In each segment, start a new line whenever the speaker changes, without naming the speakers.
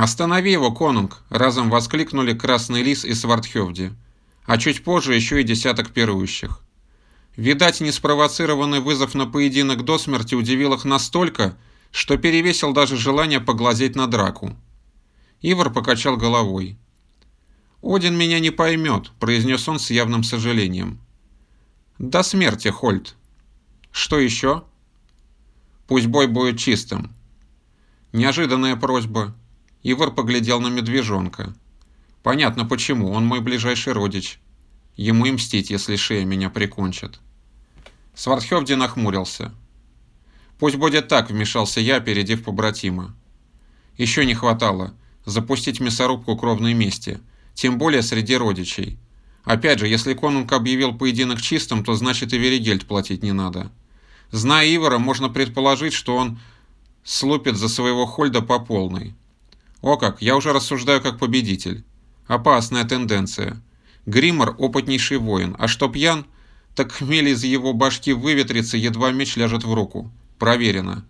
«Останови его, конунг!» – разом воскликнули Красный Лис и Свардхевди, а чуть позже еще и десяток пирующих. Видать, неспровоцированный вызов на поединок до смерти удивил их настолько, что перевесил даже желание поглазеть на драку. Ивар покачал головой. «Один меня не поймет», – произнес он с явным сожалением. «До смерти, Хольт». «Что еще?» «Пусть бой будет чистым». Неожиданная просьба. Ивар поглядел на медвежонка. «Понятно почему, он мой ближайший родич. Ему и мстить, если шея меня прикончит». Свардхевди нахмурился. «Пусть будет так», — вмешался я, опередив побратима. «Еще не хватало запустить мясорубку кровной мести, тем более среди родичей. Опять же, если конунг объявил поединок чистым, то значит и Веригельд платить не надо. Зная Ивара, можно предположить, что он слупит за своего Хольда по полной. О как, я уже рассуждаю как победитель. Опасная тенденция. Гриммор – опытнейший воин, а что пьян, так хмель из его башки выветрится, едва меч ляжет в руку. Проверено.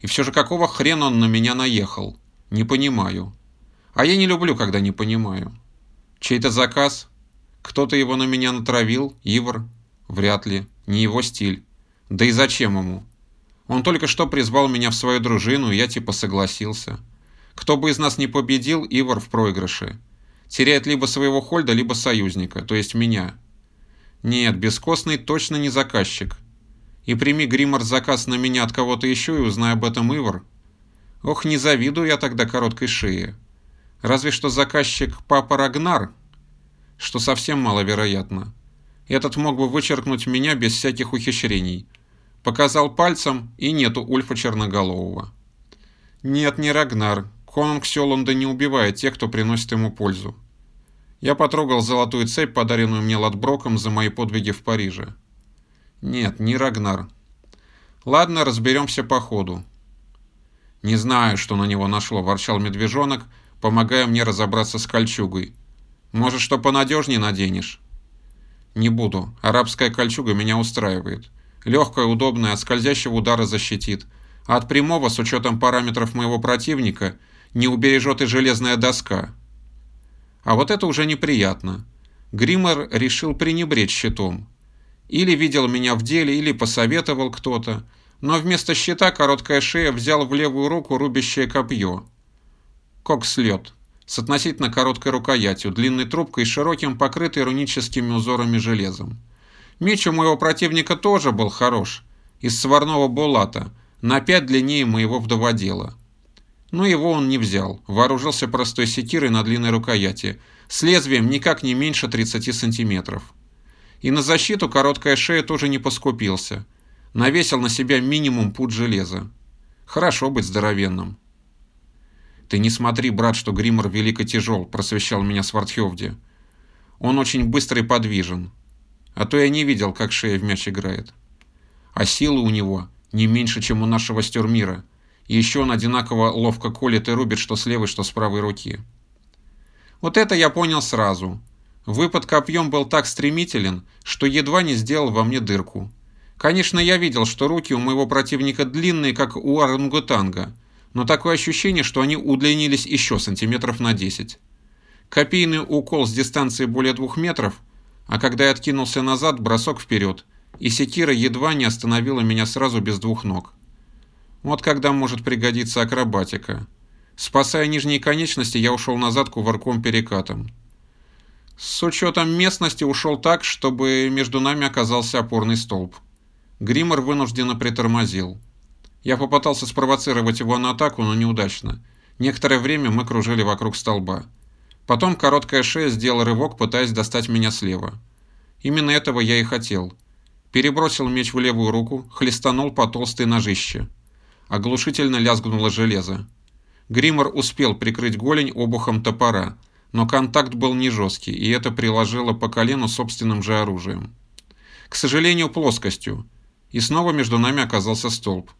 И все же какого хрена он на меня наехал? Не понимаю. А я не люблю, когда не понимаю. Чей-то заказ? Кто-то его на меня натравил? Ивар? Вряд ли. Не его стиль. Да и зачем ему? Он только что призвал меня в свою дружину, и я типа согласился. Кто бы из нас не победил, Ивар в проигрыше. Теряет либо своего Хольда, либо союзника, то есть меня. Нет, Бескостный точно не заказчик. И прими Гриммор заказ на меня от кого-то еще и узнай об этом Ивар. Ох, не завидую я тогда короткой шее. Разве что заказчик Папа Рагнар, что совсем маловероятно. Этот мог бы вычеркнуть меня без всяких ухищрений. Показал пальцем, и нету Ульфа Черноголового. Нет, не Рагнар. Конунг Сёланда не убивает тех, кто приносит ему пользу. Я потрогал золотую цепь, подаренную мне Ладброком за мои подвиги в Париже. Нет, не Рагнар. Ладно, разберемся по ходу. Не знаю, что на него нашло, ворчал медвежонок, помогая мне разобраться с кольчугой. Может, что понадежнее наденешь? Не буду. Арабская кольчуга меня устраивает. Легкая, удобная, от скользящего удара защитит. А от прямого, с учетом параметров моего противника, не убережет и железная доска. А вот это уже неприятно. Гриммер решил пренебречь щитом. Или видел меня в деле, или посоветовал кто-то, но вместо щита короткая шея взял в левую руку рубящее копье. Кокслет. С относительно короткой рукоятью, длинной трубкой и широким, покрытой руническими узорами железом. Меч у моего противника тоже был хорош, из сварного булата, на пять длиннее моего вдоводела. Но его он не взял, вооружился простой секирой на длинной рукояти, с лезвием никак не меньше 30 сантиметров. И на защиту короткая шея тоже не поскупился. Навесил на себя минимум пут железа. Хорошо быть здоровенным. «Ты не смотри, брат, что Гриммор велико тяжел», – просвещал меня Свардхевди. «Он очень быстрый и подвижен. А то я не видел, как шея в мяч играет. А силы у него не меньше, чем у нашего Стюрмира, еще он одинаково ловко колет и рубит что с левой, что с правой руки. Вот это я понял сразу. Выпад копьем был так стремителен, что едва не сделал во мне дырку. Конечно, я видел, что руки у моего противника длинные, как у орангутанга, но такое ощущение, что они удлинились еще сантиметров на 10. Копейный укол с дистанции более двух метров, а когда я откинулся назад, бросок вперед, и секира едва не остановила меня сразу без двух ног. Вот когда может пригодиться акробатика. Спасая нижние конечности, я ушел назад кувырком-перекатом. С учетом местности ушел так, чтобы между нами оказался опорный столб. Гриммер вынужденно притормозил. Я попытался спровоцировать его на атаку, но неудачно. Некоторое время мы кружили вокруг столба. Потом короткая шея сделала рывок, пытаясь достать меня слева. Именно этого я и хотел. Перебросил меч в левую руку, хлестанул по толстой ножище. Оглушительно лязгнуло железо. Гриммер успел прикрыть голень обухом топора, но контакт был не жесткий, и это приложило по колену собственным же оружием. К сожалению, плоскостью. И снова между нами оказался столб.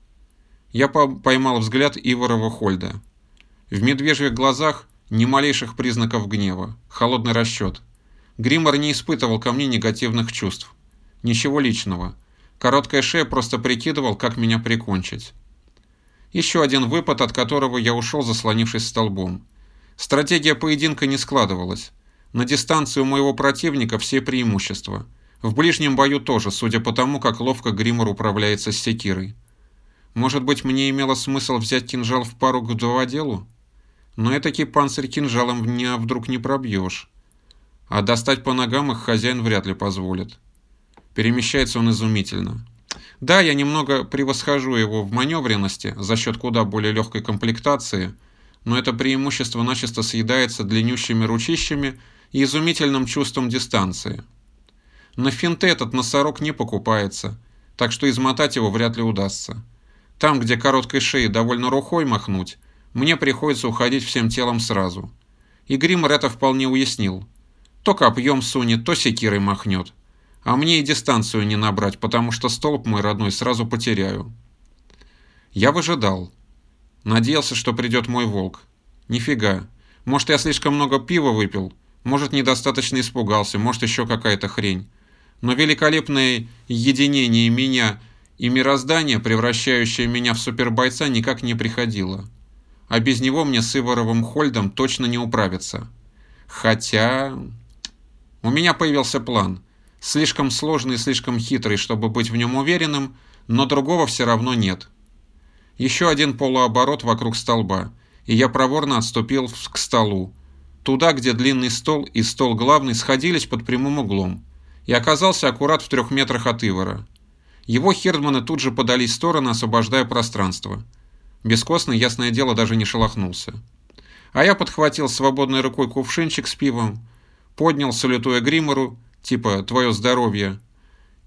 Я поймал взгляд Иворова Хольда. В медвежьих глазах ни малейших признаков гнева, холодный расчет. Гриммер не испытывал ко мне негативных чувств. Ничего личного. Короткая шея просто прикидывал, как меня прикончить. Еще один выпад, от которого я ушел, заслонившись столбом. Стратегия поединка не складывалась. На дистанции у моего противника все преимущества. В ближнем бою тоже, судя по тому, как ловко Гриммор управляется с секирой. Может быть, мне имело смысл взять кинжал в пару к делу? Но этакий панцирь кинжалом меня вдруг не пробьешь. А достать по ногам их хозяин вряд ли позволит. Перемещается он изумительно. Да, я немного превосхожу его в маневренности за счет куда более легкой комплектации, но это преимущество начисто съедается длиннющими ручищами и изумительным чувством дистанции. На финты этот носорог не покупается, так что измотать его вряд ли удастся. Там, где короткой шеей довольно рухой махнуть, мне приходится уходить всем телом сразу. И Гриммер это вполне уяснил. То копьем сунет, то секирой махнет. А мне и дистанцию не набрать, потому что столб мой родной сразу потеряю. Я выжидал. Надеялся, что придет мой волк. Нифига. Может, я слишком много пива выпил, может, недостаточно испугался, может, еще какая-то хрень. Но великолепное единение меня и мироздание, превращающее меня в супербойца, никак не приходило. А без него мне с Иваровым Хольдом точно не управиться. Хотя... У меня появился план – Слишком сложный и слишком хитрый, чтобы быть в нем уверенным, но другого все равно нет. Еще один полуоборот вокруг столба, и я проворно отступил к столу, туда, где длинный стол и стол главный сходились под прямым углом, и оказался аккурат в трех метрах от Ивара. Его хердманы тут же подались в стороны, освобождая пространство. Бескостный, ясное дело, даже не шелохнулся. А я подхватил свободной рукой кувшинчик с пивом, поднял, салютуя гримору, типа «твое здоровье»,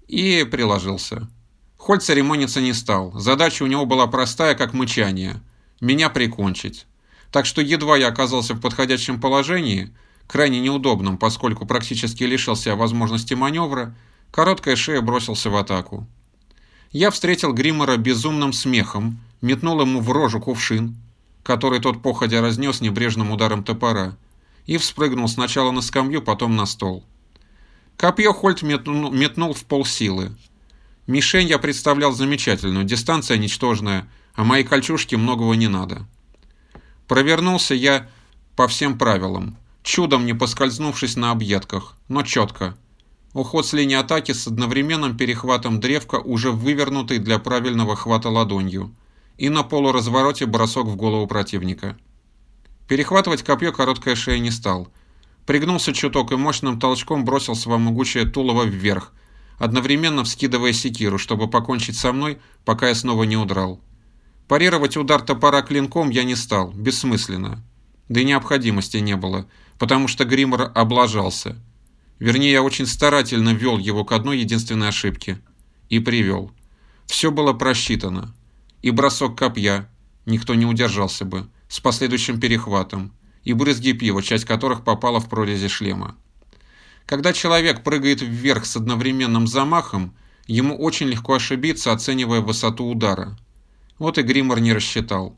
и приложился. Хольт церемониться не стал. Задача у него была простая, как мычание – меня прикончить. Так что едва я оказался в подходящем положении, крайне неудобном, поскольку практически лишился возможности маневра, короткая шея бросился в атаку. Я встретил Гриммера безумным смехом, метнул ему в рожу кувшин, который тот походя разнес небрежным ударом топора, и вспрыгнул сначала на скамью, потом на стол. Копье Хольт метнул, метнул в полсилы. Мишень я представлял замечательную, дистанция ничтожная, а моей кольчужке многого не надо. Провернулся я по всем правилам, чудом не поскользнувшись на объедках, но четко. Уход с линии атаки с одновременным перехватом древка, уже вывернутый для правильного хвата ладонью, и на полуразвороте бросок в голову противника. Перехватывать копье короткая шея не стал – Пригнулся чуток и мощным толчком бросил свое могучее тулово вверх, одновременно вскидывая секиру, чтобы покончить со мной, пока я снова не удрал. Парировать удар топора клинком я не стал, бессмысленно. Да и необходимости не было, потому что Гриммер облажался. Вернее, я очень старательно вел его к одной единственной ошибке. И привел. Все было просчитано. И бросок копья, никто не удержался бы, с последующим перехватом и брызги пива, часть которых попала в прорези шлема. Когда человек прыгает вверх с одновременным замахом, ему очень легко ошибиться, оценивая высоту удара. Вот и Гриммер не рассчитал.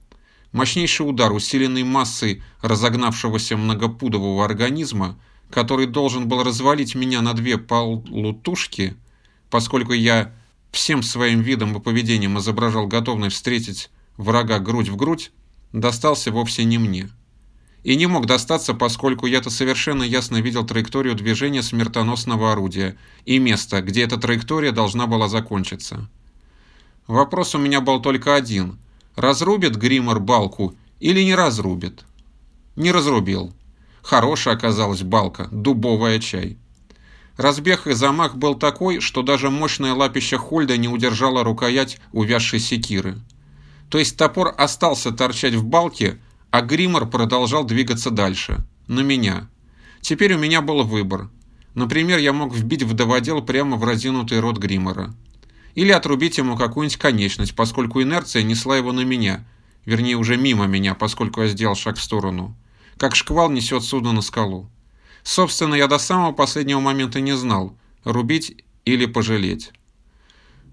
Мощнейший удар, усиленный массой разогнавшегося многопудового организма, который должен был развалить меня на две полутушки, поскольку я всем своим видом и поведением изображал готовность встретить врага грудь в грудь, достался вовсе не мне и не мог достаться, поскольку я-то совершенно ясно видел траекторию движения смертоносного орудия и место, где эта траектория должна была закончиться. Вопрос у меня был только один. Разрубит Гриммер балку или не разрубит? Не разрубил. Хорошая оказалась балка, дубовая чай. Разбег и замах был такой, что даже мощная лапища Хольда не удержала рукоять увязшей секиры. То есть топор остался торчать в балке, а Гриммер продолжал двигаться дальше. На меня. Теперь у меня был выбор. Например, я мог вбить вдоводел прямо в разинутый рот Гриммера. Или отрубить ему какую-нибудь конечность, поскольку инерция несла его на меня. Вернее, уже мимо меня, поскольку я сделал шаг в сторону. Как шквал несет судно на скалу. Собственно, я до самого последнего момента не знал, рубить или пожалеть.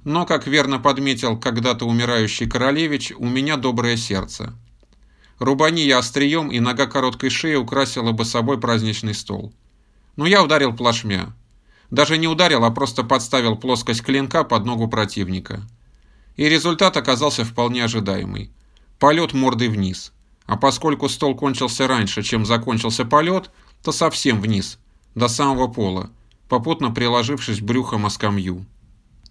Но, как верно подметил когда-то умирающий королевич, у меня доброе сердце. Рубани я острием, и нога короткой шеи украсила бы собой праздничный стол. Но я ударил плашмя. Даже не ударил, а просто подставил плоскость клинка под ногу противника. И результат оказался вполне ожидаемый. Полет мордой вниз. а поскольку стол кончился раньше, чем закончился полет, то совсем вниз, до самого пола, попутно приложившись брюхом о скамью.